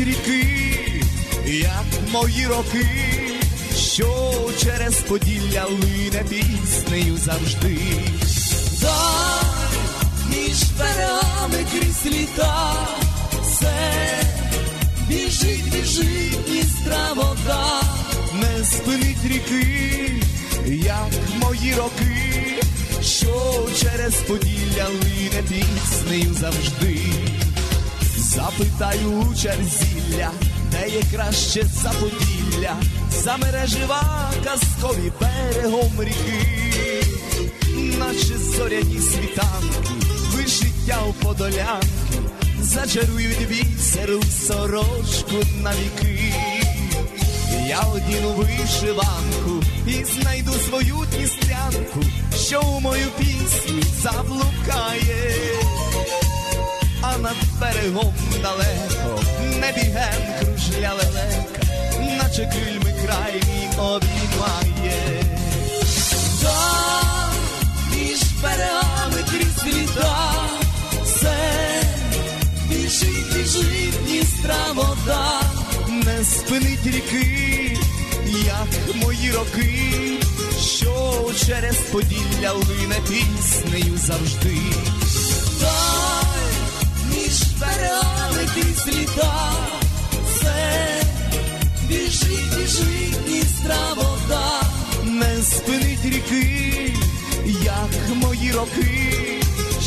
ріки, як мої роки. Що через Поділля лине піснею завжди. Дай між берегами крізь літа, все біжить, біжить Дністра вода, не спинить ріки, як мої роки, що через Поділля лине піснею завжди. Запитаю у черзілля, де є краще за Поділля, за мережива казкові берегом ріки, наче зоряні світанки, вишиття у подолянки, зачарують бісеру сорочку на віки. Я одіну вишиванку і знайду свою дністрянку, що у мою пісню заблукає, над берегом далеко не бігем кружля лелека, наче крильми край мій обіймає. Там між берегами крізь літа, все біжить, біжить Дністра вода, не спинить ріки, як мої роки, що через Поділля лине піснею завжди. Дай між сліда, все. Біжить, біжить Дністра вода, не спинить ріки, як мої роки,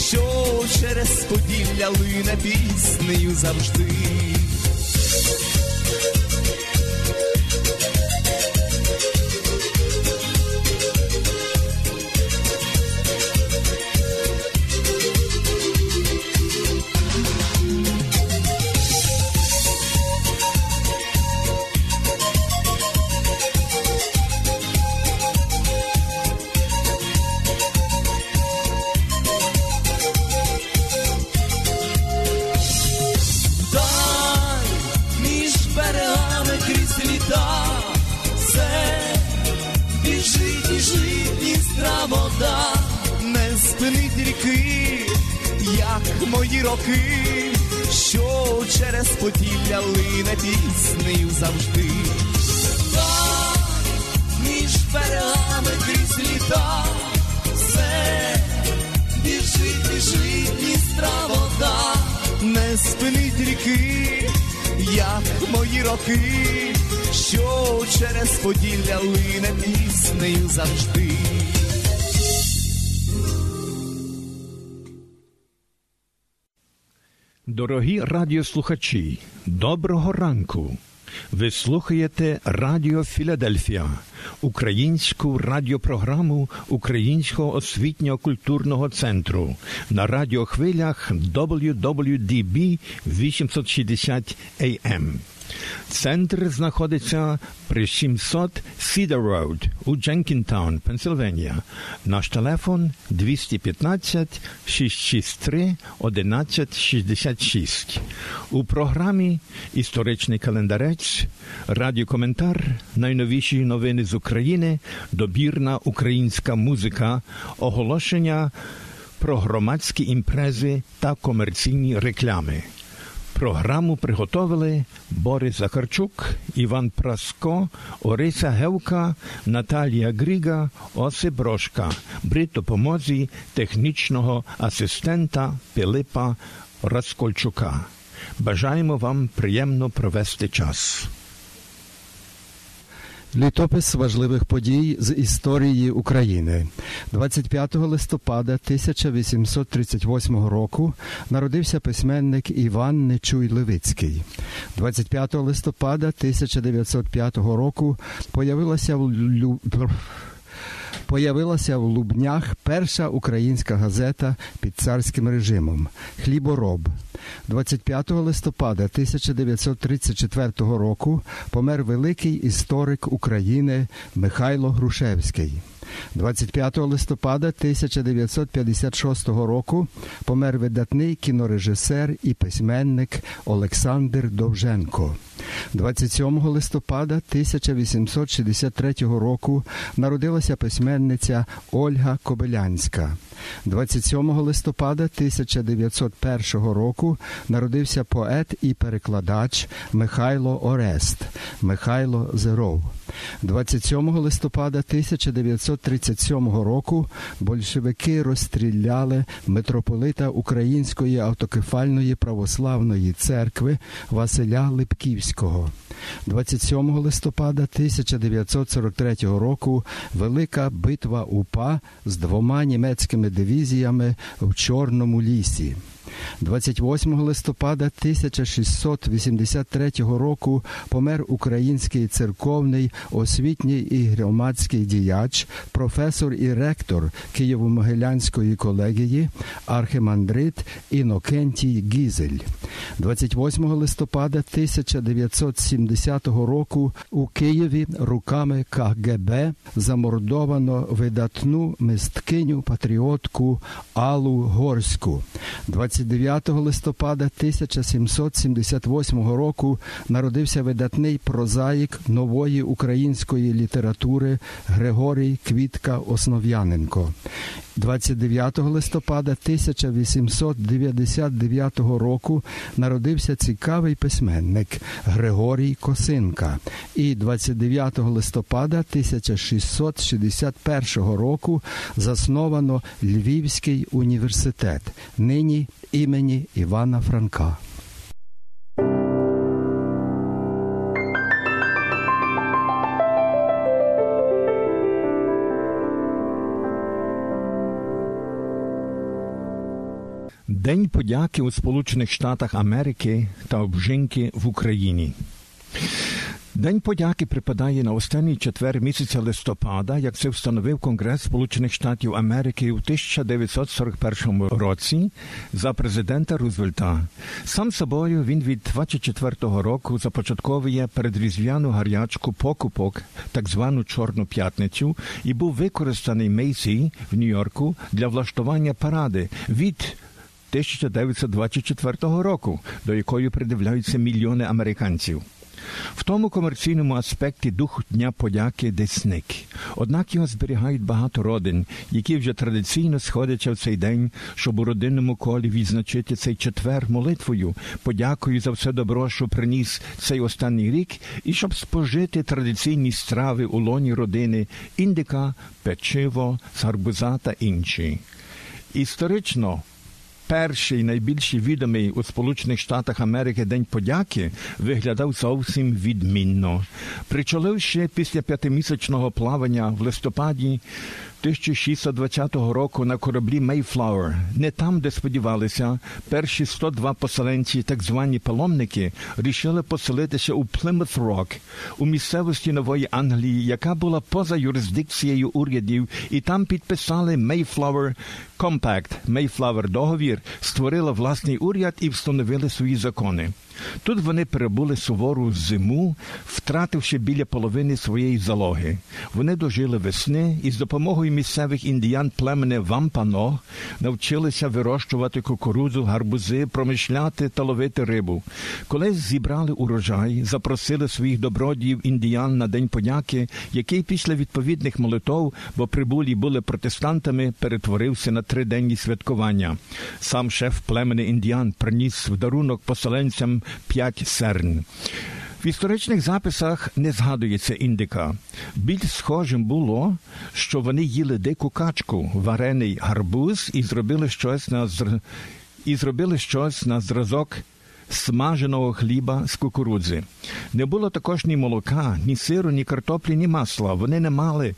що через Поділля лине піснею завжди. Мої роки, що через Поділля лине піснею завжди. Між берегами крізь літа, все біжить, біжить Дністра вода, не спинить ріки, як мої роки, що через Поділля лине піснею завжди. Дорогі радіослухачі, доброго ранку. Ви слухаєте Радіо Філадельфія, українську радіопрограму Українського освітньо-культурного центру на радіохвилях WWDB 860 AM. Центр знаходиться при 700 Cedar Road у Дженкінтаун, Пенсильванія. Наш телефон 215 663 1166. У програмі Історичний календарець, радіокоментар, найновіші новини з України, добірна українська музика, оголошення про громадські імпрези та комерційні реклами. Програму приготовили Борис Захарчук, Іван Праско, Ориса Гевка, Наталія Гріга, Осип Брошка при допомозі технічного асистента Пилипа Раскольчука. Бажаємо вам приємно провести час. Літопис важливих подій з історії України 25 листопада 1838 року народився письменник Іван Нечуй Левицький. 25 листопада 1905 року появилася в. Появилася в Лубнях перша українська газета під царським режимом Хлібороб. 25 листопада 1934 року помер великий історик України Михайло Грушевський. 25 листопада 1956 року помер видатний кінорежисер і письменник Олександр Довженко. 27 листопада 1863 року народилася письменниця Ольга Кобилянська. 27 листопада 1901 року народився поет і перекладач Михайло Орест Михайло Зеров. 27 листопада 1937 року большевики розстріляли митрополита Української автокефальної православної церкви Василя Липківського. 27 листопада 1943 року велика битва УПА з двома німецькими дивізіями в Чорному лісі. 28 листопада 1683 року помер український церковний освітній і громадський діяч, професор і ректор Києво-Могилянської колегії, архимандрит Інокентій Гізель. 28 листопада 1970 року у Києві руками КГБ замордовано видатну мисткиню патріотку Аллу Горську. 29 листопада 1778 року народився видатний прозаїк нової української літератури Григорій Квітка Основ'яненко. 29 листопада 1899 року народився цікавий письменник Григорій Косинка. І 29 листопада 1661 року засновано Львівський університет, нині імені Івана Франка. День подяки у Сполучених Штатах Америки та обжинки в Україні. День подяки припадає на останній четвер місяця листопада, як це встановив Конгрес Сполучених Штатів Америки у 1941 році за президента Рузвельта. Сам собою він від 24-го року започатковує передріздвяну гарячку покупок, так звану Чорну п'ятницю, і був використаний Мейсі в Нью-Йорку для влаштування паради від 1924 року, до якої придивляються мільйони американців. В тому комерційному аспекті дух Дня подяки десь зник. Однак його зберігають багато родин, які вже традиційно сходяться в цей день, щоб у родинному колі відзначити цей четвер молитвою, подякою за все добро, що приніс цей останній рік, і щоб спожити традиційні страви у лоні родини індика, печиво, сарбуза та інші. Історично перший найбільший відомий у Сполучених Штатах Америки День подяки виглядав зовсім відмінно. Причоливши після п'ятимісячного плавання в листопаді 1620 року на кораблі Mayflower, не там, де сподівалися, перші 102 поселенці, так звані паломники, рішили поселитися у Plymouth Rock, у місцевості Нової Англії, яка була поза юрисдикцією урядів, і там підписали Mayflower Compact, Mayflower договір, створила власний уряд і встановили свої закони. Тут вони перебули сувору зиму, втративши біля половини своєї залоги. Вони дожили весни і з допомогою місцевих індіян племени Вампано навчилися вирощувати кукурудзу, гарбузи, промишляти та ловити рибу. Коли зібрали урожай, запросили своїх добродіїв індіян на день подяки, який після відповідних молитов, бо прибулі були протестантами, перетворився на триденні святкування. Сам шеф племени індіян приніс в дарунок поселенцям п'ять серн. В історичних записах не згадується індика. Більш схожим було, що вони їли дику качку, варений гарбуз і зробили щось на зр... і зробили щось на зразок смаженого хліба з кукурудзи. Не було також ні молока, ні сиру, ні картоплі, ні масла. Вони не мали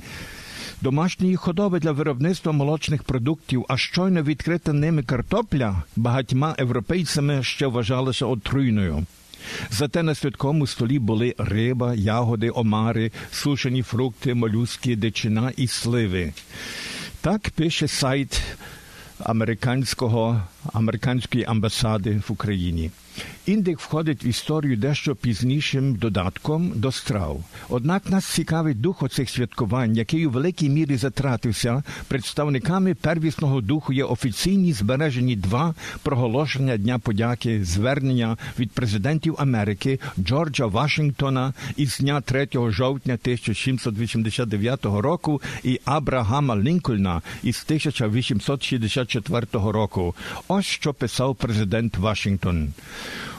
домашньої худоби для виробництва молочних продуктів, а щойно відкрита ними картопля багатьма європейцями ще вважалася отруйною. Зате на святковому столі були риба, ягоди, омари, сушені фрукти, молюски, дичина і сливи. Так пише сайт американського, американської амбасади в Україні. Індик входить в історію дещо пізнішим додатком до страв. Однак нас цікавить дух оцих святкувань, який у великій мірі затратився. Представниками первісного духу є офіційні збережені два проголошення Дня подяки, звернення від президентів Америки Джорджа Вашингтона із дня 3 жовтня 1789 року і Абрагама Лінкольна із 1864 року. Ось що писав президент Вашингтон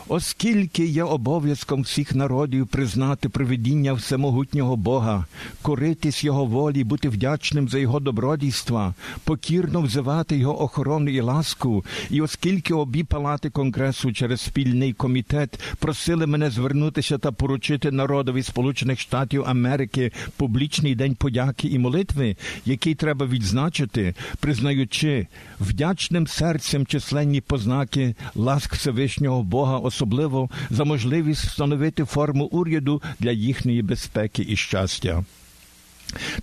оскільки є обов'язком всіх народів признати провидіння всемогутнього Бога, коритись Його волі, бути вдячним за Його добродійства, покірно взивати Його охорону і ласку, і оскільки обі палати Конгресу через спільний комітет просили мене звернутися та поручити народові Сполучених Штатів Америки публічний день подяки і молитви, який треба відзначити, признаючи вдячним серцем численні познаки ласк Всевишнього Бога особливо за можливість встановити форму уряду для їхньої безпеки і щастя.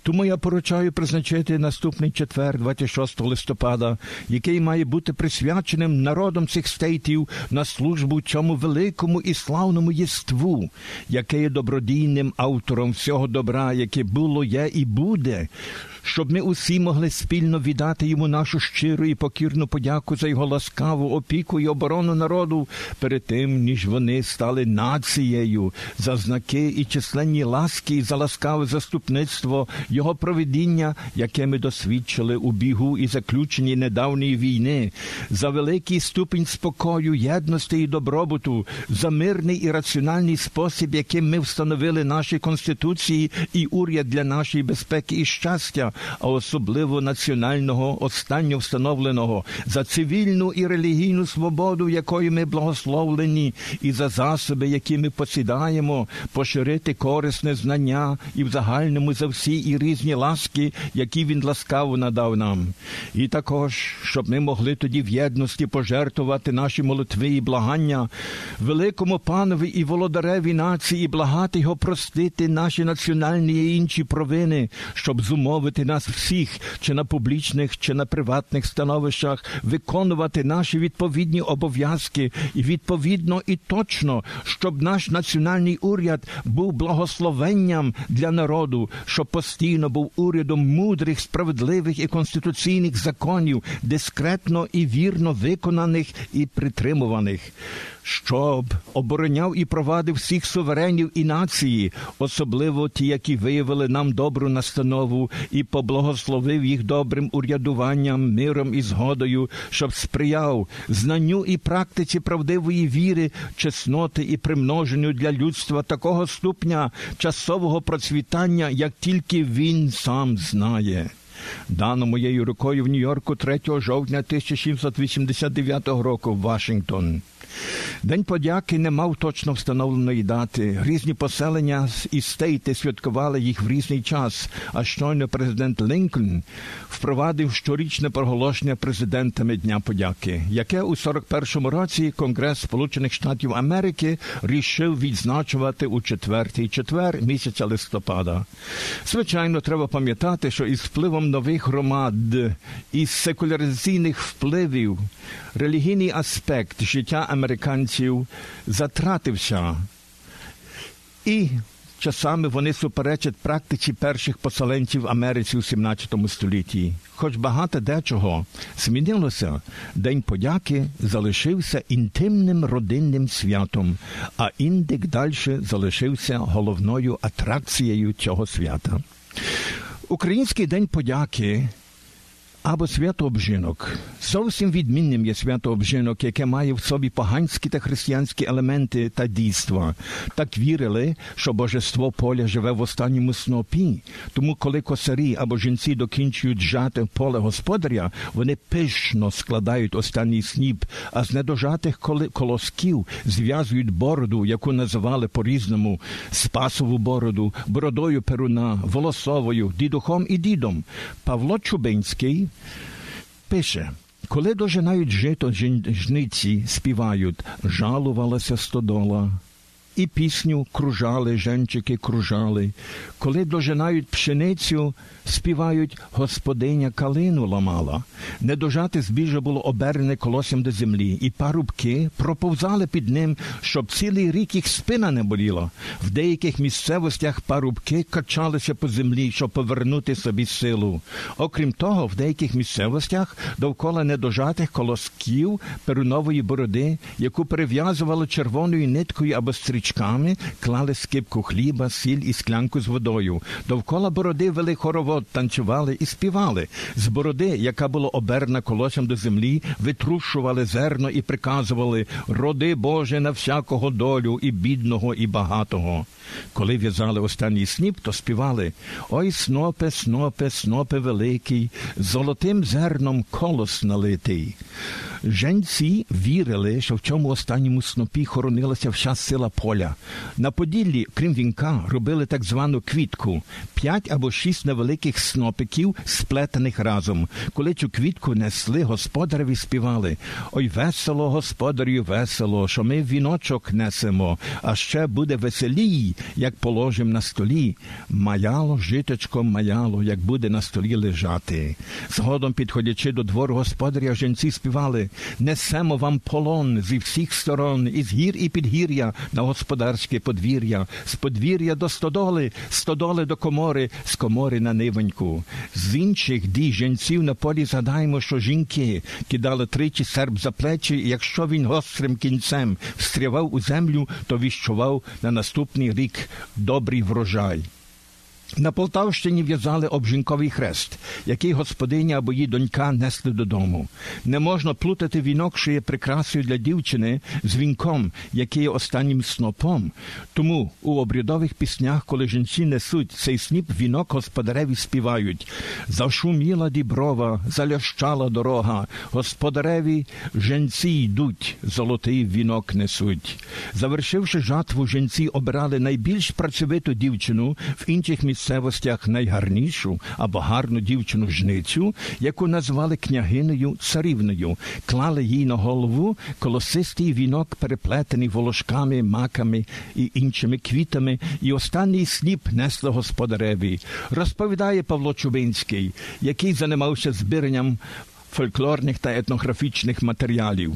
Тому я поручаю призначити наступний четвер, 26 листопада, який має бути присвяченим народом цих стейтів на службу цьому великому і славному єству, яке є добродійним автором всього добра, яке було, є і буде, щоб ми усі могли спільно віддати йому нашу щиру і покірну подяку за його ласкаву опіку і оборону народу перед тим, ніж вони стали нацією за знаки і численні ласки і за ласкаве заступництво, його проведіння, яке ми досвідчили у бігу і заключенні недавньої війни, за великий ступінь спокою, єдності і добробуту, за мирний і раціональний спосіб, яким ми встановили наші конституції і уряд для нашої безпеки і щастя а особливо національного останньо встановленого, за цивільну і релігійну свободу, якою ми благословлені, і за засоби, які ми посідаємо, поширити корисне знання і в загальному за всі і різні ласки, які він ласкаво надав нам, і також, щоб ми могли тоді в єдності пожертвувати наші молитви і благання, великому панові і володареві нації, і благати його простити наші національні і інші провини, щоб зумовити нас всіх, чи на публічних, чи на приватних становищах, виконувати наші відповідні обов'язки. І відповідно і точно, щоб наш національний уряд був благословенням для народу, щоб постійно був урядом мудрих, справедливих і конституційних законів, дискретно і вірно виконаних і притримуваних щоб обороняв і провадив всіх суверенів і нації, особливо ті, які виявили нам добру настанову, і поблагословив їх добрим урядуванням, миром і згодою, щоб сприяв знанню і практиці правдивої віри, чесноти і примноженню для людства такого ступня часового процвітання, як тільки він сам знає. Дано моєю рукою в Нью-Йорку 3 жовтня 1789 року Вашингтон. День подяки не мав точно встановленої дати. Різні поселення і стейти святкували їх в різний час. А щойно президент Лінкольн впровадив щорічне проголошення президентами Дня подяки, яке у 41-му році Конгрес Сполучених Штатів Америки рішив відзначувати у четвертий четвер місяця листопада. Звичайно, треба пам'ятати, що із впливом нових громад, із секуляризаційних впливів, релігійний аспект життя американців затратився. І часами вони суперечать практиці перших поселенців Америці у 17 столітті. Хоч багато дечого змінилося, День подяки залишився інтимним родинним святом, а індик далі залишився головною атракцією цього свята. Український день подяки або свято обжинок. Зовсім відмінним є свято обжинок, яке має в собі поганські та християнські елементи та дійства. Так вірили, що божество поля живе в останньому снопі. Тому, коли косарі або жінці докінчують жати поле господаря, вони пишно складають останній сніп, а з недожатих колосків зв'язують бороду, яку називали по-різному спасову бороду, бородою перуна, волосовою, дідухом і дідом. Павло Чубинський пише. Коли дожинають жито жниці, співають, жалувалася стодола, і пісню кружали, женчики кружали. Коли дожинають пшеницю, співають Господиня калину ламала. Недожати збіжжя було оберене колоссям до землі, і парубки проповзали під ним, щоб цілий рік їх спина не боліла. В деяких місцевостях парубки качалися по землі, щоб повернути собі силу. Окрім того, в деяких місцевостях довкола недожатих колосків перунової бороди, яку перев'язували червоною ниткою або стрічками, клали скипку хліба, сіль і склянку з водою. Довкола бороди вели хоровод танцювали і співали. З бороди, яка була оберна колосям до землі, витрушували зерно і приказували Роди Боже на всякого долю, і бідного, і багатого. Коли в'язали останній сніп, то співали Ой, снопе, снопе, снопе великий, золотим зерном колос налитий. Женці вірили, що в цьому останньому снопі хоронилася вся сила поля. На Поділлі, крім вінка, робили так звану квітку п'ять або шість невеликих снопиків, сплетених разом. Коли цю квітку несли, господареві співали Ой, весело, господарю, весело, що ми віночок несемо, а ще буде веселій, як положим на столі. Маяло, житочко маяло, як буде на столі лежати. Згодом, підходячи до двору господаря, жінці співали несемо вам полон зі всіх сторон, із гір і підгір'я на господарське подвір'я, з подвір'я до стодоли, стодоли до комори, з комори на нивоньку. З інших дій жінців на полі згадаємо, що жінки кидали тричі серб за плечі, і якщо він гострим кінцем встрявав у землю, то віщував на наступний рік добрий врожай. На Полтавщині в'язали обжінковий хрест, який господиня або її донька несли додому. Не можна плутати вінок, що є прикрасою для дівчини з вінком, який є останнім снопом. Тому у обрядових піснях, коли жінці несуть цей сніп, вінок господареві співають Зашуміла діброва, залящала дорога, господареві женці йдуть, золотий вінок несуть. Завершивши жатву, жінці обирали найбільш працьовиту дівчину в інших місцях місцевостях найгарнішу або гарну дівчину жницю, яку назвали княгинею царівною, клали їй на голову колосистий вінок, переплетений волошками, маками і іншими квітами, і останній сніп несли господареві. Розповідає Павло Чубинський, який займався збиранням фольклорних та етнографічних матеріалів.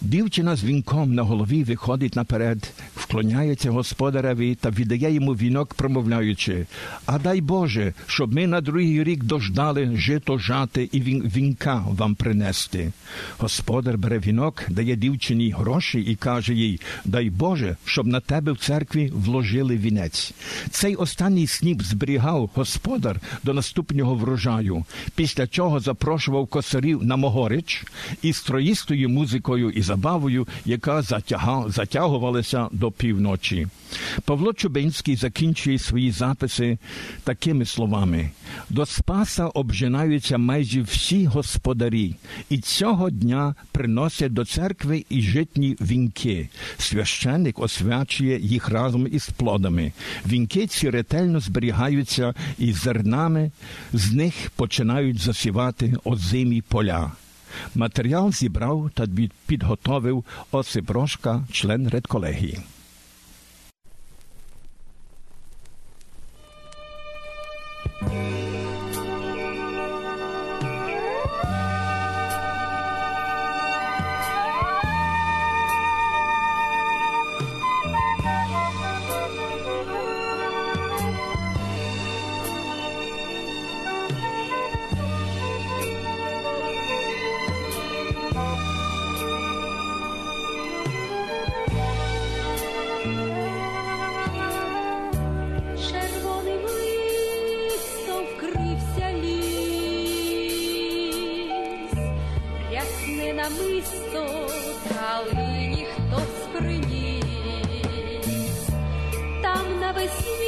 Дівчина з вінком на голові виходить наперед, вклоняється господареві та віддає йому вінок, промовляючи А дай Боже, щоб ми на другий рік дождали жито жати і вінка вам принести. Господар бере вінок, дає дівчині гроші і каже їй Дай Боже, щоб на тебе в церкві вложили вінець. Цей останній сніп зберігав господар до наступного врожаю, після чого запрошував косарів на Могорич і строїстою музикою і забавою, яка затягувалася до півночі. Павло Чубинський закінчує свої записи такими словами: до Спаса обжинаються майже всі господарі, і цього дня приносять до церкви і житні вінки. Священник освячує їх разом із плодами. Вінки ці ретельно зберігаються і зернами, з них починають засівати озимі поля. Матеріал зібрав та підготовив Осип Рошка, член редколегії. Місто, калині ніхто приніс, там навесні,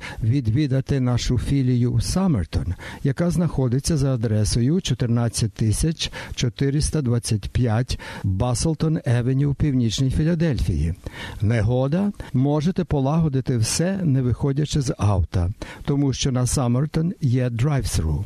відвідати нашу філію Саммертон, яка знаходиться за адресою 14425 Баслтон Евеню в Північній Філадельфії. Негода можете полагодити все, не виходячи з авто, тому що на Саммертон є драйв-тру.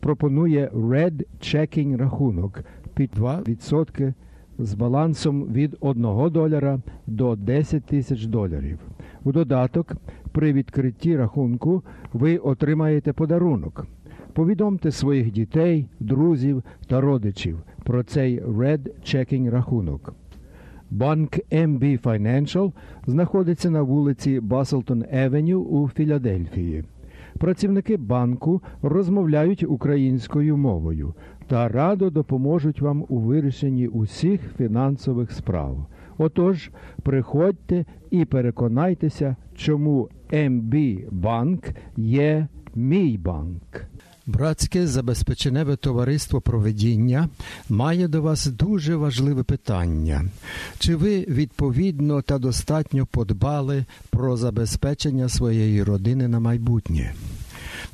пропонує Red Checking рахунок під 2% з балансом від 1 долара до 10 тисяч доларів. У додаток, при відкритті рахунку ви отримаєте подарунок. Повідомте своїх дітей, друзів та родичів про цей Red Checking рахунок. Банк MB Financial знаходиться на вулиці Баслтон Евеню у Філадельфії. Працівники банку розмовляють українською мовою та радо допоможуть вам у вирішенні усіх фінансових справ. Отож, приходьте і переконайтеся, чому MB банк є мій банк. Братське забезпеченеве товариство проведіння має до вас дуже важливе питання. Чи ви відповідно та достатньо подбали про забезпечення своєї родини на майбутнє?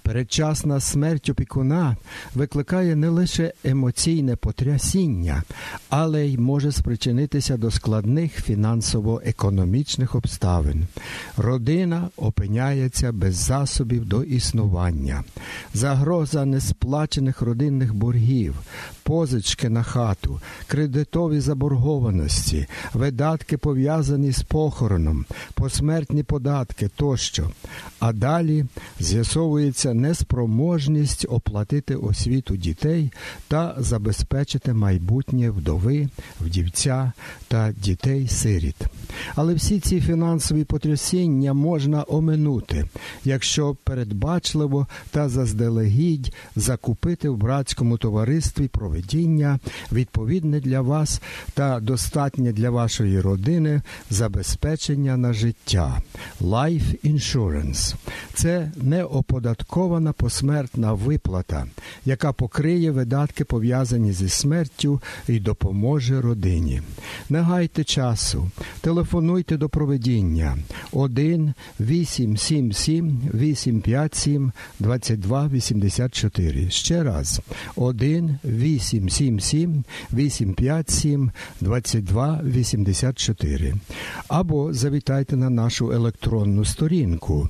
Передчасна смерть опікуна викликає не лише емоційне потрясіння, але й може спричинитися до складних фінансово-економічних обставин. Родина опиняється без засобів до існування, загроза несплачених родинних боргів, позички на хату, кредитові заборгованості, видатки пов'язані з похороном, посмертні податки тощо. А далі з'ясовується неспроможність оплатити освіту дітей та забезпечити майбутнє вдови, вдівця та дітей-сиріт. Але всі ці фінансові потрясіння можна оминути, якщо передбачливо та заздалегідь закупити в братському товаристві проведіння відповідне для вас та достатнє для вашої родини забезпечення на життя Life Insurance. Це неоподаткована посмертна виплата, яка покриє видатки пов'язані зі смертю і допоможе родині. Не гайте часу, телефонуйте до проведіння 1 877 857 2284. Ще раз 1 877 857 2284. Або завітайте на нашу електронну сторінку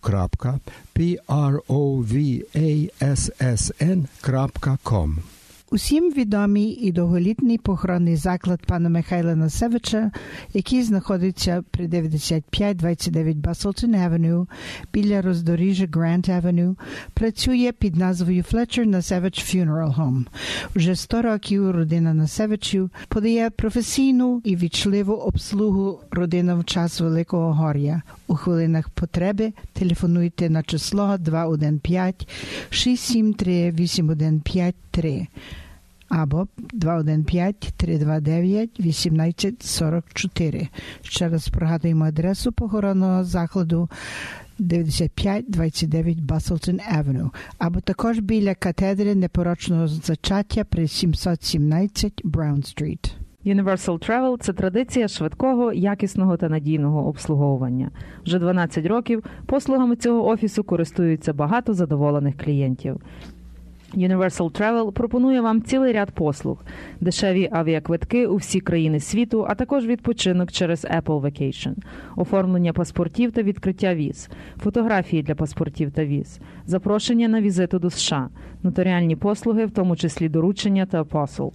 www.provassn.com Усім відомий і довголітний похоронний заклад пана Михайла Насевича, який знаходиться при 9529 Баслтон Авеню біля роздоріжжя Грант Авеню, працює під назвою Fletcher Насевич Funeral Home. Вже 100 років родина Насевичів подає професійну і вічливу обслугу родинам в час Великого Гор'я. У хвилинах потреби телефонуйте на число 215 673 8153 або 215-329-1844. Ще раз пригадуємо адресу похоронного закладу 9529 Баслтон Авеню, або також біля катедри непорочного зачаття при 717 Браун Стріт. Universal Travel – це традиція швидкого, якісного та надійного обслуговування. Вже 12 років послугами цього офісу користуються багато задоволених клієнтів. Universal Travel пропонує вам цілий ряд послуг, дешеві авіаквитки у всі країни світу, а також відпочинок через Apple Vacation, оформлення паспортів та відкриття віз, фотографії для паспортів та віз, запрошення на візиту до США, нотаріальні послуги, в тому числі доручення та апосл,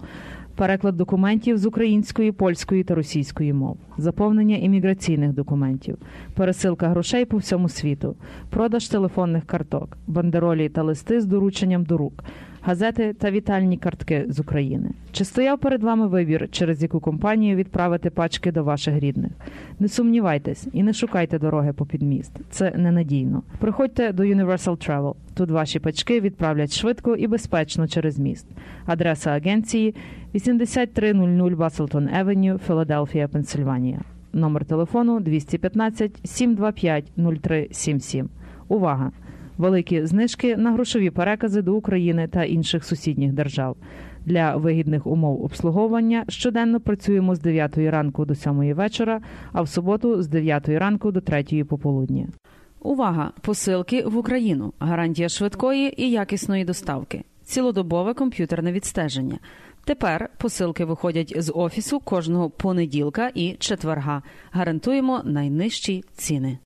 переклад документів з української, польської та російської мов, заповнення імміграційних документів, пересилка грошей по всьому світу, продаж телефонних карток, бандеролі та листи з дорученням до рук, газети та вітальні картки з України. Чи стояв перед вами вибір, через яку компанію відправити пачки до ваших рідних? Не сумнівайтесь і не шукайте дороги по підміст. Це ненадійно. Приходьте до Universal Travel. Тут ваші пачки відправлять швидко і безпечно через міст. Адреса агенції 8300 Баслтон Евеню, Філадельфія, Пенсильванія. Номер телефону 215 725 0377. Увага! Великі знижки на грошові перекази до України та інших сусідніх держав. Для вигідних умов обслуговування щоденно працюємо з 9 ранку до 7 вечора, а в суботу з 9 ранку до 3 пополудні. Увага! Посилки в Україну. Гарантія швидкої і якісної доставки. Цілодобове комп'ютерне відстеження. Тепер посилки виходять з офісу кожного понеділка і четверга. Гарантуємо найнижчі ціни.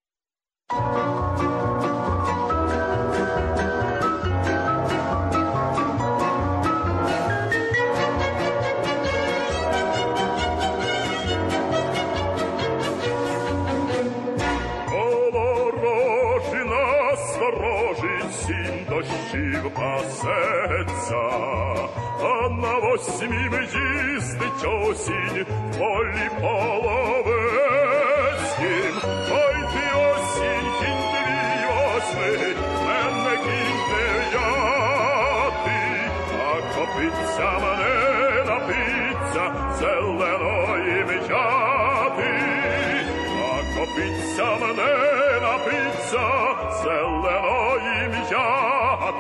Дощів пасеться, а на восьмім їздить осінь в полі половецьким.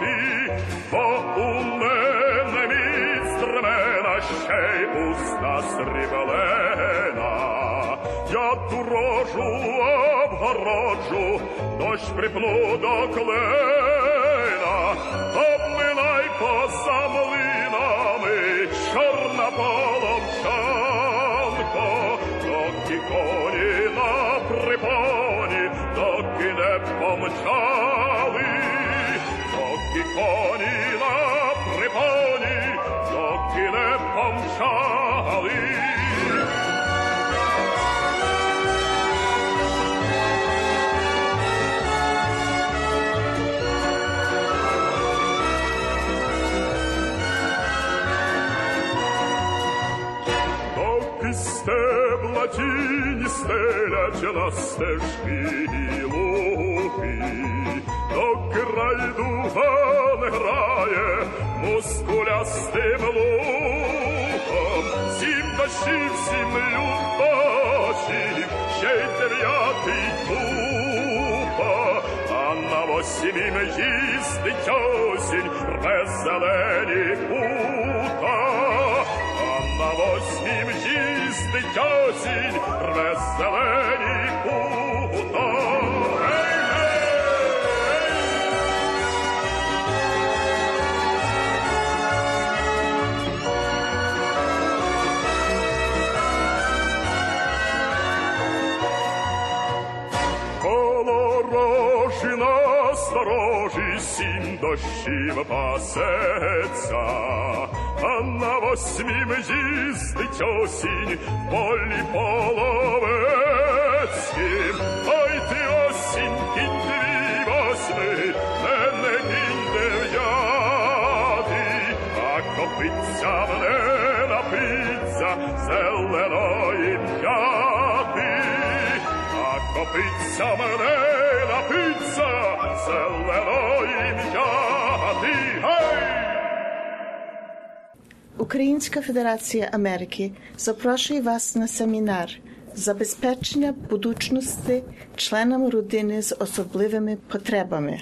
М'яти, бо у мене містремена, ще й уста срібелена. Я дорожу обгороджу, дощ приплудок до помчали. Доки стебла тіні стелять на стежки і луки, доки райдуга не грає мускулястим луком, сім дощів, сім любочів, ще й дев'ятий купа, а на восьмім їздить осінь, рве зелені пута. А на восьмім їздить осінь, рве зелені пута. Сім дощів пасеться, а на восьмім їздить осінь в полі половецьким. Ой ти осінь, кінь дві восьми, мене кінь дев'ятий, а копиться мене напиться зеленої п'яти. А копиться мене Українська Федерація Америки запрошує вас на семінар забезпечення будучності членам родини з особливими потребами.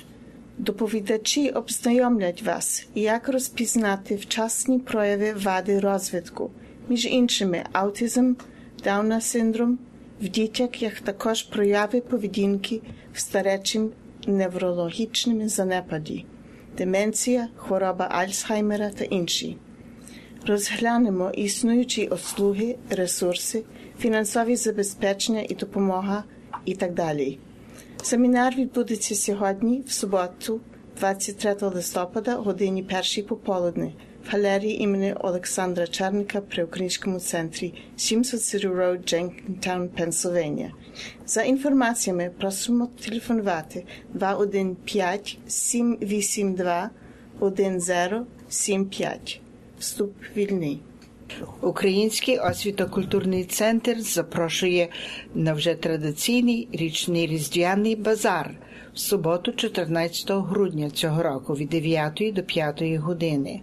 Доповідачі обзнайомлять вас, як розпізнати вчасні прояви вади розвитку, між іншими аутизм, Дауна синдром, в дітях, як також прояви поведінки в старечим неврологічним занепаді, деменція, хвороба Альцгеймера та інші. Розглянемо існуючі услуги, ресурси, фінансові забезпечення і допомога і так далі. Семінар відбудеться сьогодні, в суботу, 23 листопада, годині першій пополудни в галерії імені Олександра Черника при Українському центрі 700 City Road, Jenkintown, Пенсильванія. За інформаціями просимо телефонувати 215 782 10 75. Вступ вільний. Український освітокультурний центр запрошує на вже традиційний річний різдвяний базар в суботу, 14 грудня цього року від 9 до 5 години.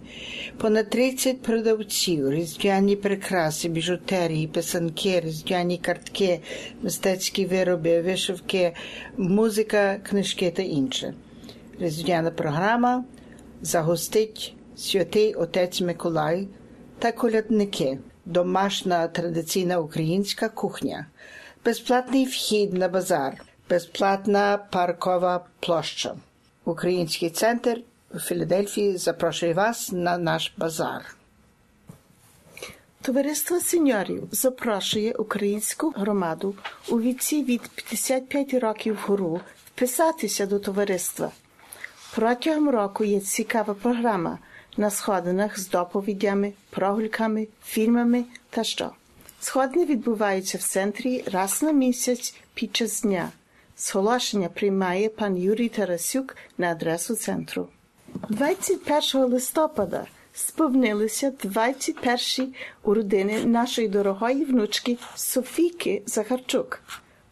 Понад 30 продавців, різдвяні прикраси, біжутерії, писанки, різдвяні картки, мистецькі вироби, вишивки, музика, книжки та інше. Різдвяна програма загостить святий отець Миколай та колядники, домашня традиційна українська кухня, безплатний вхід на базар, безплатна паркова площа. Український центр у Філадельфії запрошує вас на наш базар. Товариство сеньорів запрошує українську громаду у віці від 55 років вгору вписатися до товариства. Протягом року є цікава програма на сходинах з доповідями, прогульками, фільмами та що. Сходини відбуваються в центрі раз на місяць під час дня. Зголошення приймає пан Юрій Тарасюк на адресу центру. 21 листопада сповнилися 21 у родини нашої дорогої внучки Софійки Захарчук.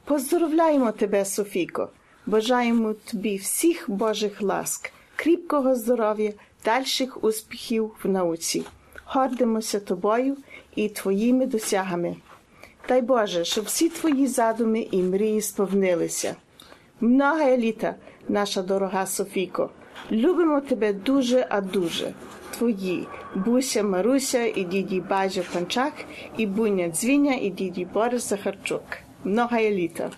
Поздоровляємо тебе, Софійко! Бажаємо тобі всіх Божих ласк, кріпкого здоров'я, дальших успіхів в науці. Гордимося тобою і твоїми досягами. Дай Боже, щоб всі твої задуми і мрії сповнилися. Много літа, наша дорога Софійко, любимо тебе дуже, а дуже. Твої Буся Маруся і діді Бажа Панчак, і Буня Дзвіня, і діді Борис Захарчук. Много літа.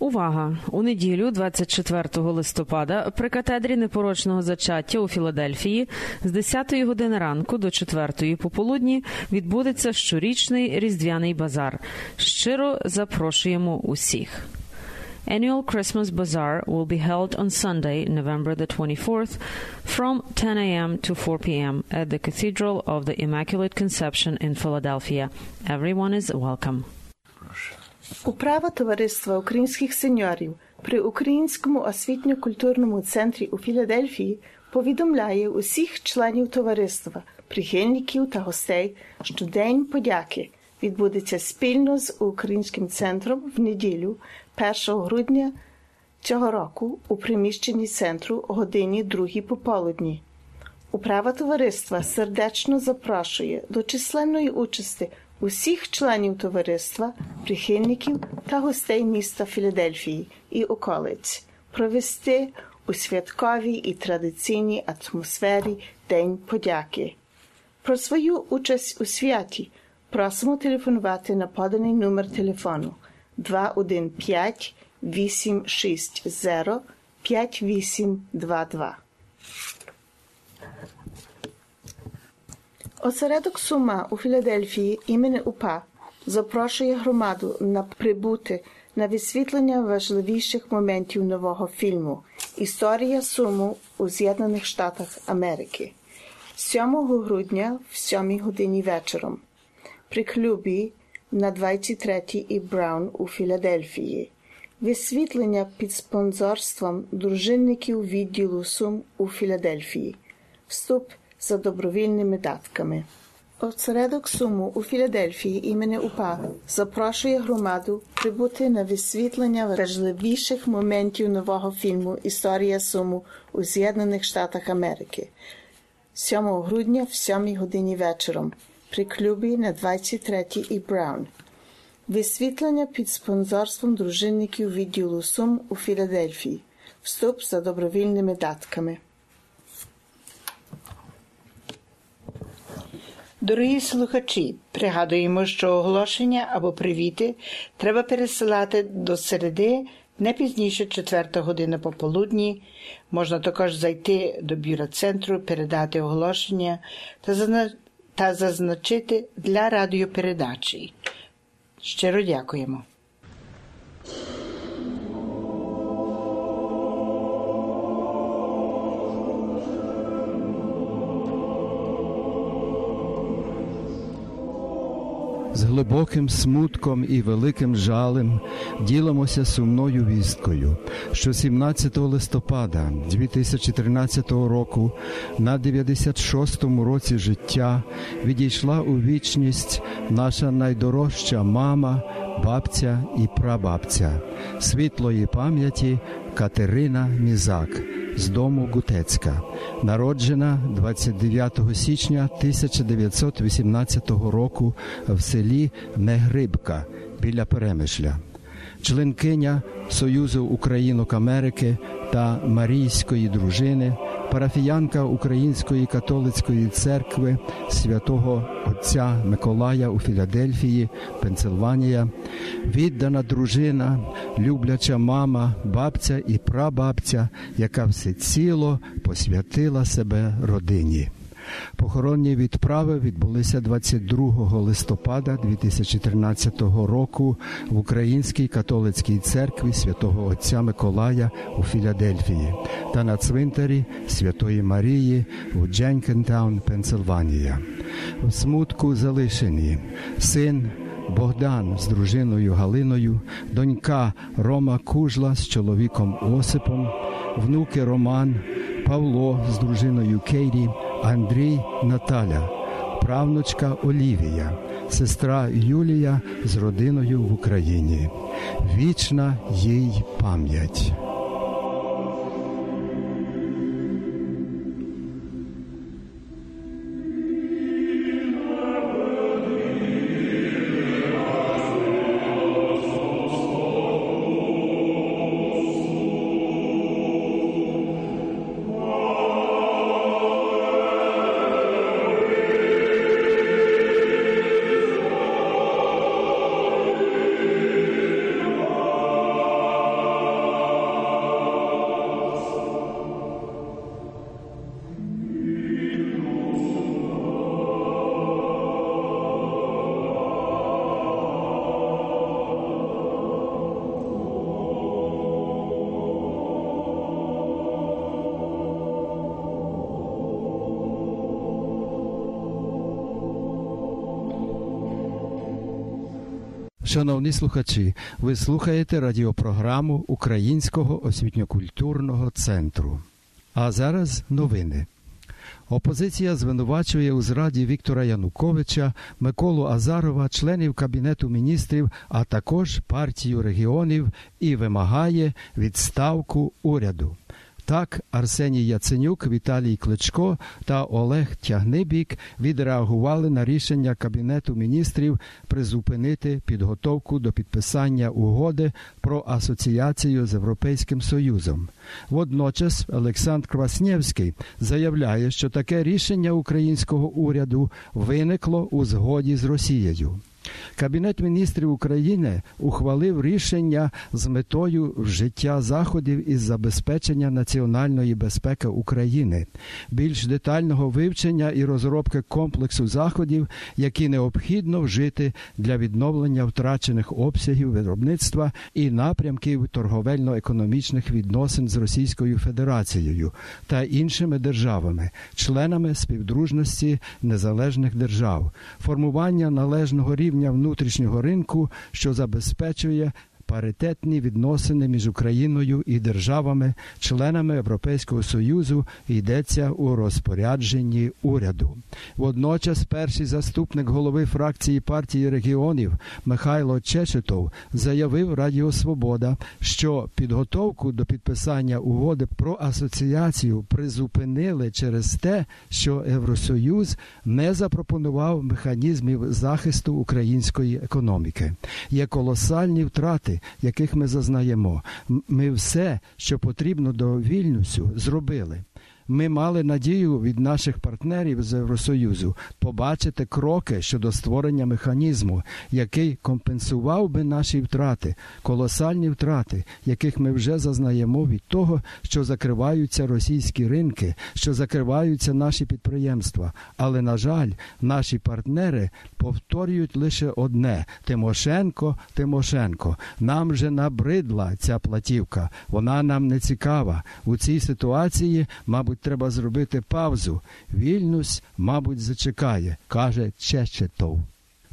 Увага! У неділю, 24 листопада, при катедрі непорочного зачаття у Філадельфії з 10 години ранку до 4 пополудні відбудеться щорічний різдвяний базар. Щиро запрошуємо усіх. Annual Christmas Bazaar will be held on Sunday, November the 24th, from 10 a.m. to 4 p.m. at the Cathedral of the Immaculate Conception in Philadelphia. Everyone is welcome. Управа товариства українських сеньорів при Українському освітньо-культурному центрі у Філадельфії повідомляє усіх членів товариства, прихильників та гостей, що День подяки відбудеться спільно з Українським центром в неділю 1 грудня цього року у приміщенні центру о годині 2 пополудні. Управа товариства сердечно запрошує до численної участі усіх членів товариства, прихильників та гостей міста Філадельфії і околиць провести у святковій і традиційній атмосфері День подяки. Про свою участь у святі просимо телефонувати на поданий номер телефону 215 860 5822. Осередок Сума у Філадельфії імені УПА запрошує громаду на прибути на висвітлення важливіших моментів нового фільму Історія Суму у З'єднаних Штатах Америки 7 грудня в 7 годині вечором. при клубі на 23 і Браун у Філадельфії. Висвітлення під спонсорством дружинників відділу Сум у Філадельфії. Вступ за добровільними датками. Осередок Суму у Філадельфії імені УПА запрошує громаду прибути на висвітлення важливіших моментів нового фільму Історія Суму у З'єднаних Штатах Америки 7 грудня в 7 годині вечором при клубі на 23 і Браун. Висвітлення під спонсорством дружинників відділу Сум у Філадельфії. Вступ за добровільними датками. Дорогі слухачі, пригадуємо, що оголошення або привіти треба пересилати до середи не пізніше 4 години пополудні. Можна також зайти до бюро центру, передати оголошення та, зазначити для радіопередачі. Щиро дякуємо. З глибоким смутком і великим жалем ділимося сумною вісткою, що 17 листопада 2013 року на 96-му році життя відійшла у вічність наша найдорожча мама, бабця і прабабця світлої пам'яті Катерина Мізак з дому Гутецька, народжена 29 січня 1918 року в селі Негрибка біля Перемишля, членкиня Союзу Українок Америки та Марійської дружини, парафіянка Української католицької церкви святого Отця Миколая у Філадельфії, Пенсильванія, віддана дружина, любляча мама, бабця і прабабця, яка всеціло посвятила себе родині. Похоронні відправи відбулися 22 листопада 2013 року в Українській католицькій церкві святого Отця Миколая у Філадельфії та на цвинтарі Святої Марії у Дженкентаун, Пенсильванія. В смутку залишені син. Богдан з дружиною Галиною, донька Рома Кужла з чоловіком Осипом, внуки Роман, Павло з дружиною Кейрі, Андрій Наталя, правнучка Олівія, сестра Юлія з родиною в Україні. Вічна їй пам'ять. Шановні слухачі, ви слухаєте радіопрограму Українського освітньокультурного центру. А зараз новини. Опозиція звинувачує у зраді Віктора Януковича, Миколу Азарова, членів Кабінету міністрів, а також партію регіонів і вимагає відставку уряду. Так, Арсеній Яценюк, Віталій Кличко та Олег Тягнибік відреагували на рішення Кабінету міністрів призупинити підготовку до підписання угоди про асоціацію з Європейським Союзом. Водночас Олександр Кваснєвський заявляє, що таке рішення українського уряду виникло у згоді з Росією. Кабінет міністрів України ухвалив рішення з метою вжиття заходів із забезпечення національної безпеки України, більш детального вивчення і розробки комплексу заходів, які необхідно вжити для відновлення втрачених обсягів виробництва і напрямків торговельно-економічних відносин з Російською Федерацією та іншими державами, членами співдружності незалежних держав, формування належного рівня внутрішнього ринку, що забезпечує паритетні відносини між Україною і державами, членами Європейського Союзу, йдеться у розпорядженні уряду. Водночас, перший заступник голови фракції партії регіонів Михайло Чечетов заявив Радіо Свобода, що підготовку до підписання угоди про асоціацію призупинили через те, що Євросоюз не запропонував механізмів захисту української економіки. Є колосальні втрати яких ми зазнаємо. Ми все, що потрібно до Вільнюсу, зробили. Ми мали надію від наших партнерів з Євросоюзу побачити кроки щодо створення механізму, який компенсував би наші втрати, колосальні втрати, яких ми вже зазнаємо від того, що закриваються російські ринки, що закриваються наші підприємства. Але на жаль, наші партнери повторюють лише одне: Тимошенко, Тимошенко. Нам вже набридла ця платівка. Вона нам не цікава. У цій ситуації, мабуть треба зробити паузу. Вільнюс, мабуть, зачекає, каже Чечетов.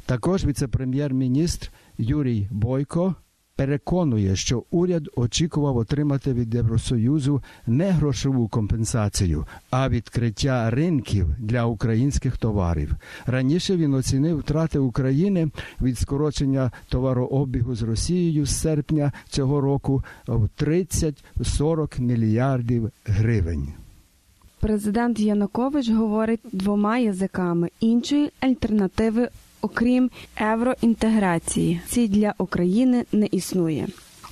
Також віце-прем'єр-міністр Юрій Бойко переконує, що уряд очікував отримати від Євросоюзу не грошову компенсацію, а відкриття ринків для українських товарів. Раніше він оцінив втрати України від скорочення товарообігу з Росією з серпня цього року в 30-40 мільярдів гривень. Президент Янукович говорить двома язиками іншої альтернативи, окрім євроінтеграції, ці для України не існує.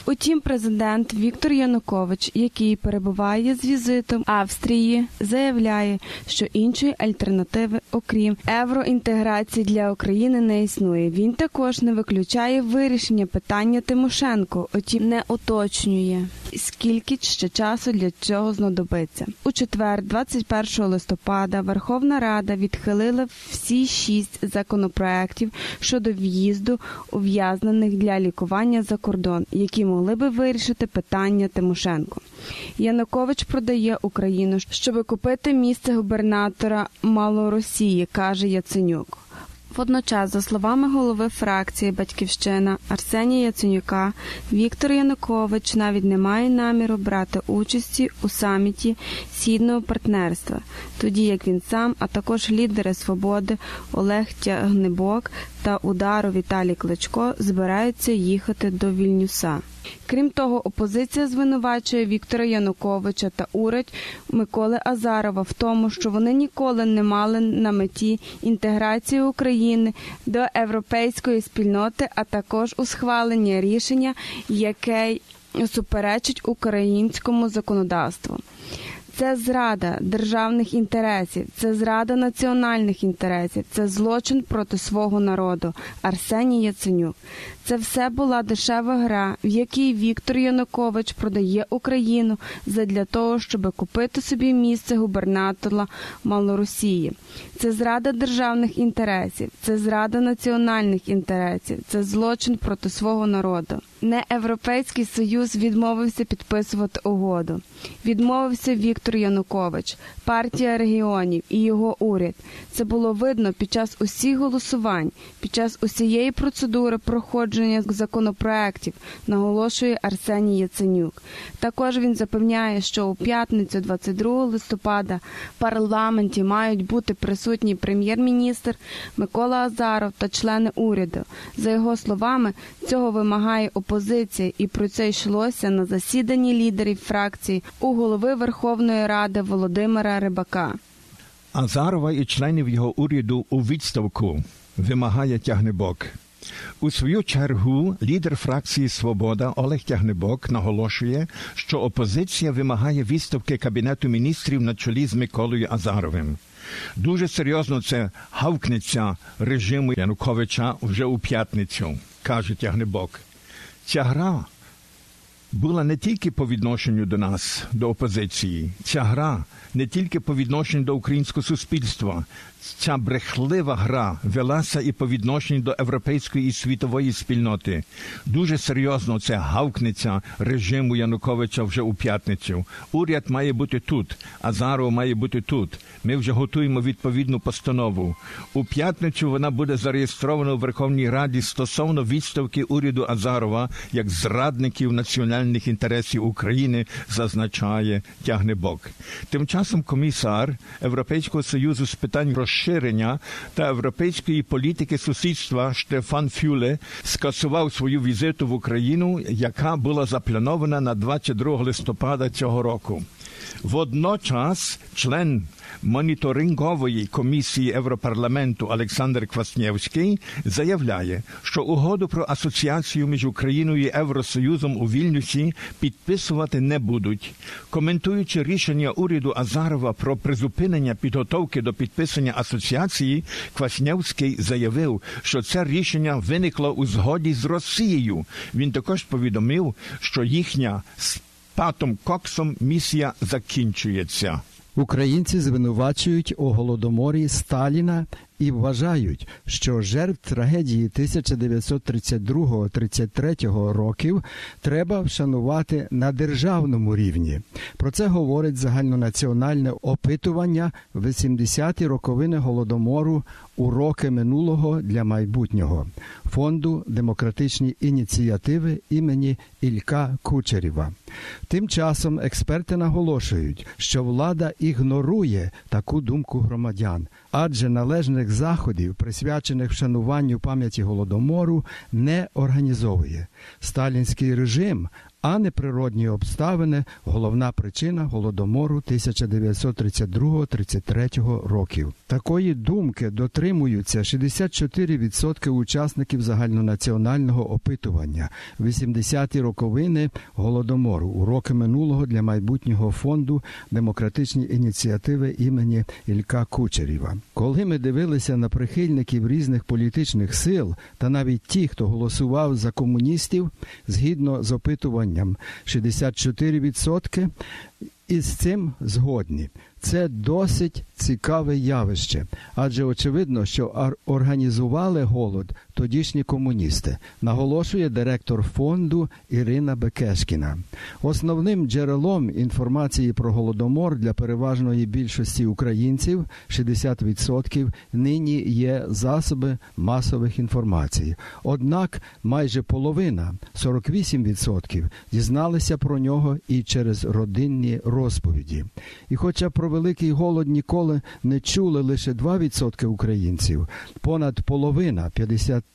Утім, президент Віктор Янукович, який перебуває з візитом Австрії, заявляє, що іншої альтернативи, окрім євроінтеграції для України, не існує. Він також не виключає вирішення питання Тимошенко, утім не уточнює, скільки ще часу для цього знадобиться. У четвер, 21 листопада, Верховна Рада відхилила всі шість законопроєктів щодо в'їзду ув'язнених для лікування за кордон, які могли би вирішити питання Тимошенко. Янукович продає Україну, щоб купити місце губернатора Малоросії, каже Яценюк. Водночас, за словами голови фракції Батьківщина Арсенія Яценюка, Віктор Янукович навіть не має наміру брати участі у саміті східного партнерства, тоді як він сам, а також лідери свободи Олег Тягнебок та удару Віталій Кличко збираються їхати до Вільнюса. Крім того, опозиція звинувачує Віктора Януковича та уряд Миколи Азарова в тому, що вони ніколи не мали на меті інтеграції України до європейської спільноти, а також у схвалення рішення, яке суперечить українському законодавству. Це зрада державних інтересів, це зрада національних інтересів, це злочин проти свого народу. Арсеній Яценюк. Це все була дешева гра, в якій Віктор Янукович продає Україну задля того, щоб купити собі місце губернатора Малоросії. Це зрада державних інтересів, це зрада національних інтересів, це злочин проти свого народу. Не Європейський Союз відмовився підписувати угоду. Відмовився Віктор Янукович, партія регіонів і його уряд. Це було видно під час усіх голосувань, під час усієї процедури проходження законопроєктів, наголошує Арсеній Яценюк. Також він запевняє, що у п'ятницю, 22 листопада, в парламенті мають бути присутні прем'єр-міністр Микола Азаров та члени уряду. За його словами, цього вимагає опозиція, і про це йшлося на засіданні лідерів фракції у голови Верховної Ради Володимира Рибака. Азарова і членів його уряду у відставку вимагає Тягнебок. У свою чергу лідер фракції Свобода Олег Тягнебок наголошує, що опозиція вимагає відставки Кабінету міністрів на чолі з Миколою Азаровим. Дуже серйозно це гавкнеться режиму Януковича вже у п'ятницю, каже Тягнебок. Ця гра була не тільки по відношенню до нас, до опозиції, ця гра не тільки по відношенню до українського суспільства. Ця брехлива гра велася і по відношенню до європейської і світової спільноти. Дуже серйозно це гавкнеться режиму Януковича вже у п'ятницю. Уряд має бути тут, Азаров має бути тут. Ми вже готуємо відповідну постанову. У п'ятницю вона буде зареєстрована у Верховній Раді стосовно відставки уряду Азарова як зрадників національних інтересів України, зазначає Тягнебок. Тим часом комісар Європейського союзу з питань розширення та європейської політики сусідства Штефан Фюле скасував свою візиту в Україну, яка була запланована на 22 листопада цього року. Водночас член моніторингової комісії Європарламенту Олександр Кваснєвський заявляє, що угоду про асоціацію між Україною і Євросоюзом у Вільнюсі підписувати не будуть. Коментуючи рішення уряду Азарова про призупинення підготовки до підписання асоціації, Кваснєвський заявив, що це рішення виникло у згоді з Росією. Він також повідомив, що їхня з Патом Коксом місія закінчується. Українці звинувачують у голодоморі Сталіна і вважають, що жертв трагедії 1932-33 років треба вшанувати на державному рівні. Про це говорить загальнонаціональне опитування 80-ті роковини голодомору уроки минулого для майбутнього фонду демократичні ініціативи імені Ілька Кучерєва. Тим часом експерти наголошують, що влада ігнорує таку думку громадян, адже належних заходів, присвячених вшануванню пам'яті голодомору, не організовує. Сталінський режим а не природні обставини головна причина голодомору 1932-33 років. Такої думки дотримуються 64% учасників загальнонаціонального опитування, 80-ті роковини голодомору, уроки минулого для майбутнього фонду демократичні ініціативи імені Ілька Кучерєва. Коли ми дивилися на прихильників різних політичних сил та навіть ті, хто голосував за комуністів, згідно з опитуванням, 64% із цим згодні. Це досить цікаве явище, адже очевидно, що організували голод тодішні комуністи, наголошує директор фонду Ірина Бекешкіна. Основним джерелом інформації про голодомор для переважної більшості українців 60% нині є засоби масових інформацій. Однак майже половина 48% дізналися про нього і через родинні розповіді. І, хоча про великий голод ніколи не чули лише 2% українців, понад половина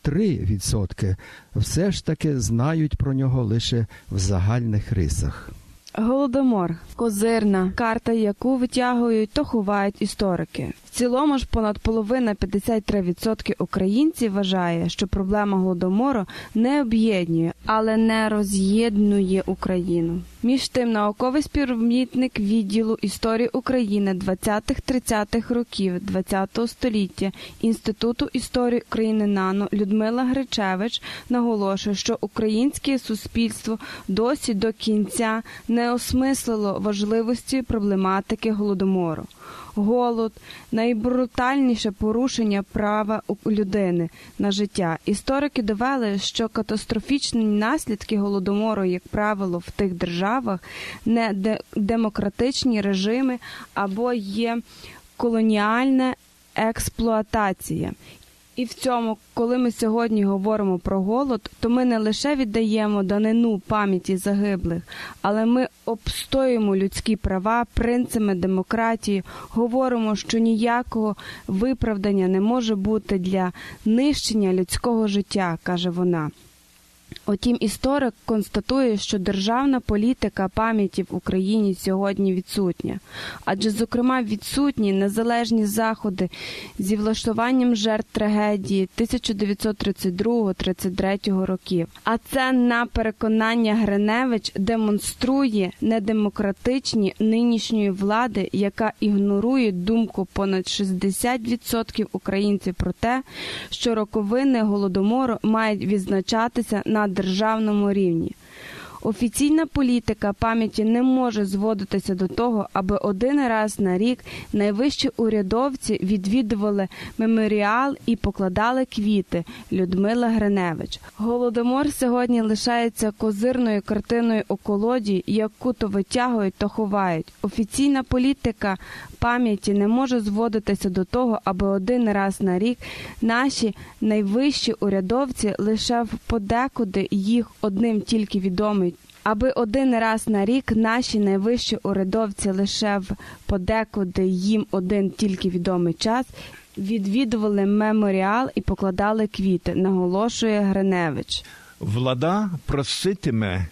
53% все ж таки знають про нього лише в загальних рисах. Голодомор козирна карта, яку витягують то ховають історики. Цілому ж понад половина 53% українців вважає, що проблема голодомору не об'єднує, але не роз'єднує Україну. Між тим, науковий співробітник відділу історії України 20-30-х років ХХ століття Інституту історії України НАНО Людмила Гречевич наголошує, що українське суспільство досі до кінця не осмислило важливості проблематики голодомору. Голод найбрутальніше порушення права людини на життя. Історики довели, що катастрофічні наслідки голодомору, як правило, в тих державах не демократичні режими або є колоніальна експлуатація. І в цьому, коли ми сьогодні говоримо про голод, то ми не лише віддаємо данину пам'яті загиблих, але ми обстоюємо людські права, принципи демократії, говоримо, що ніякого виправдання не може бути для нищення людського життя, каже вона. Утім, історик констатує, що державна політика пам'яті в Україні сьогодні відсутня, адже, зокрема, відсутні незалежні заходи зі влаштуванням жертв трагедії 1932-33 років. А це на переконання Гриневич демонструє недемократичні нинішньої влади, яка ігнорує думку понад 60% українців про те, що роковини голодомору мають відзначатися на державному рівні. Офіційна політика пам'яті не може зводитися до того, аби один раз на рік найвищі урядовці відвідували меморіал і покладали квіти. Людмила Гриневич. Голодомор сьогодні лишається козирною картиною у колоді, яку то витягують, то ховають. Офіційна політика пам'яті не може зводитися до того, аби один раз на рік наші найвищі урядовці лише в подекуди їх одним тільки відомий. Аби один раз на рік наші найвищі урядовці лише в подекуди їм один тільки відомий час відвідували меморіал і покладали квіти, наголошує Гриневич. Влада проситиме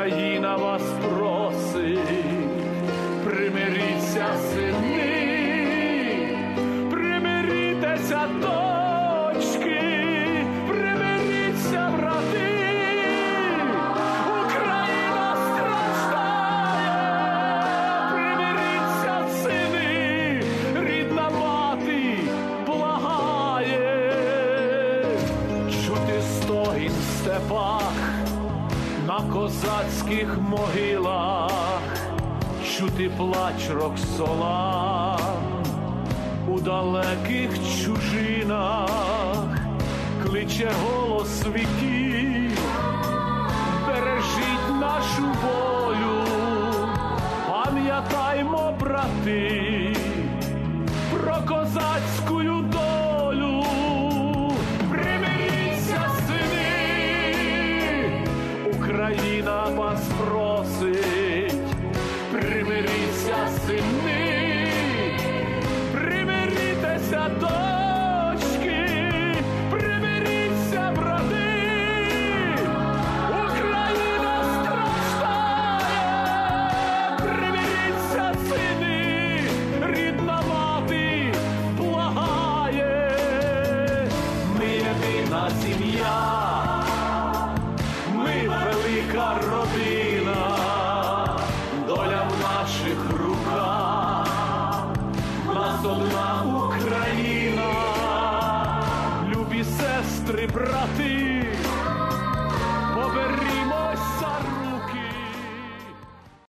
Україна вас просить, примиріться, сини, плач Роксолан у далеких чужинах, кличе голос віків, бережіть нашу волю, пам'ятаймо, брати.